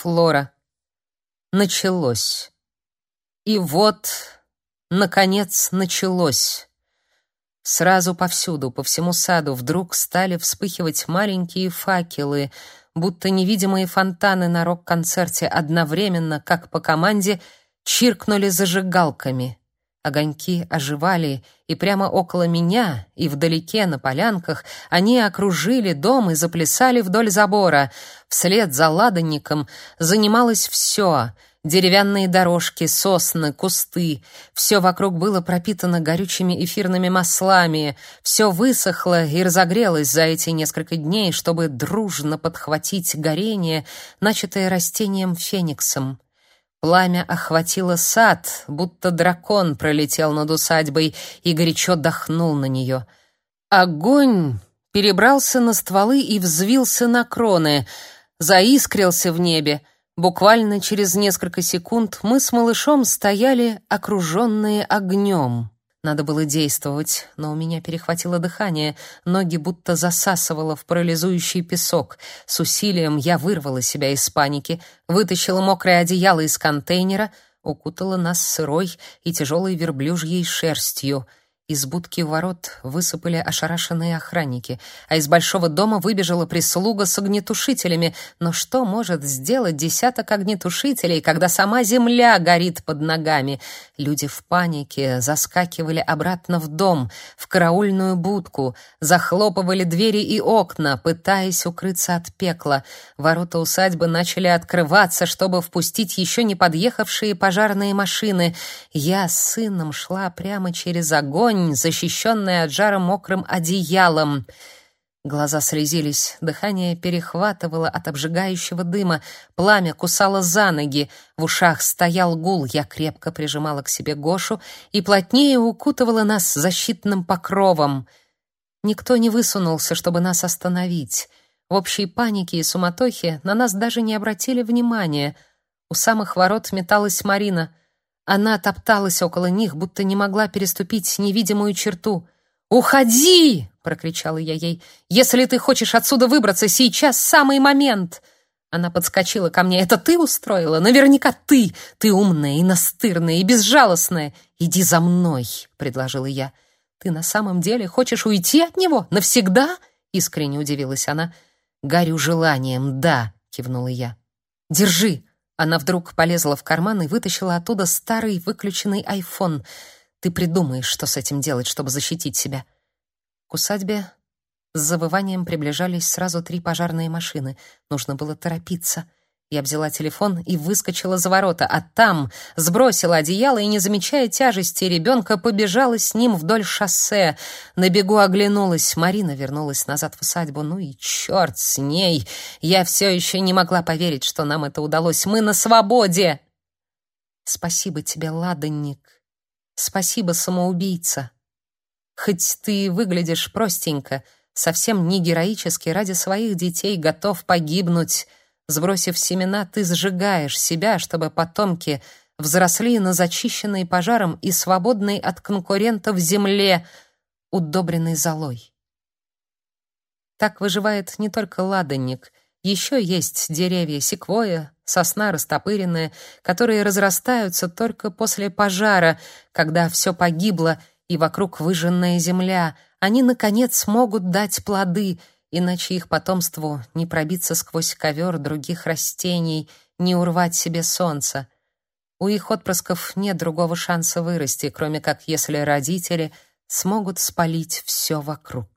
Флора. Началось. И вот, наконец, началось. Сразу повсюду, по всему саду, вдруг стали вспыхивать маленькие факелы, будто невидимые фонтаны на рок-концерте одновременно, как по команде, чиркнули зажигалками. Огоньки оживали, и прямо около меня и вдалеке на полянках они окружили дом и заплясали вдоль забора. Вслед за ладанником занималось все — Деревянные дорожки, сосны, кусты. Все вокруг было пропитано горючими эфирными маслами. Все высохло и разогрелось за эти несколько дней, чтобы дружно подхватить горение, начатое растением фениксом. Пламя охватило сад, будто дракон пролетел над усадьбой и горячо дохнул на нее. Огонь перебрался на стволы и взвился на кроны, заискрился в небе. Буквально через несколько секунд мы с малышом стояли, окруженные огнем. Надо было действовать, но у меня перехватило дыхание, ноги будто засасывало в парализующий песок. С усилием я вырвала себя из паники, вытащила мокрое одеяло из контейнера, укутала нас сырой и тяжелой верблюжьей шерстью — из будки у ворот высыпали ошарашенные охранники, а из большого дома выбежала прислуга с огнетушителями. Но что может сделать десяток огнетушителей, когда сама земля горит под ногами? Люди в панике заскакивали обратно в дом, в караульную будку, захлопывали двери и окна, пытаясь укрыться от пекла. Ворота усадьбы начали открываться, чтобы впустить еще не подъехавшие пожарные машины. Я с сыном шла прямо через огонь, ладонь, защищенная от жара мокрым одеялом. Глаза слезились, дыхание перехватывало от обжигающего дыма, пламя кусало за ноги, в ушах стоял гул. Я крепко прижимала к себе Гошу и плотнее укутывала нас защитным покровом. Никто не высунулся, чтобы нас остановить. В общей панике и суматохе на нас даже не обратили внимания. У самых ворот металась Марина — она топталась около них, будто не могла переступить невидимую черту. «Уходи!» — прокричала я ей. «Если ты хочешь отсюда выбраться, сейчас самый момент!» Она подскочила ко мне. «Это ты устроила? Наверняка ты! Ты умная и настырная и безжалостная! Иди за мной!» — предложила я. «Ты на самом деле хочешь уйти от него? Навсегда?» — искренне удивилась она. «Горю желанием, да!» — кивнула я. «Держи!» Она вдруг полезла в карман и вытащила оттуда старый выключенный айфон. Ты придумаешь, что с этим делать, чтобы защитить себя. К усадьбе с завыванием приближались сразу три пожарные машины. Нужно было торопиться. Я взяла телефон и выскочила за ворота, а там сбросила одеяло и, не замечая тяжести ребенка, побежала с ним вдоль шоссе. На бегу оглянулась. Марина вернулась назад в усадьбу. Ну и черт с ней! Я все еще не могла поверить, что нам это удалось. Мы на свободе! Спасибо тебе, ладанник. Спасибо, самоубийца. Хоть ты выглядишь простенько, совсем не героически, ради своих детей готов погибнуть — Сбросив семена, ты сжигаешь себя, чтобы потомки взросли на зачищенной пожаром и свободной от конкурентов земле, удобренной золой. Так выживает не только ладанник, еще есть деревья секвоя, сосна растопыренная, которые разрастаются только после пожара, когда все погибло и вокруг выжженная земля. Они, наконец, могут дать плоды — иначе их потомству не пробиться сквозь ковер других растений, не урвать себе солнца. У их отпрысков нет другого шанса вырасти, кроме как если родители смогут спалить все вокруг.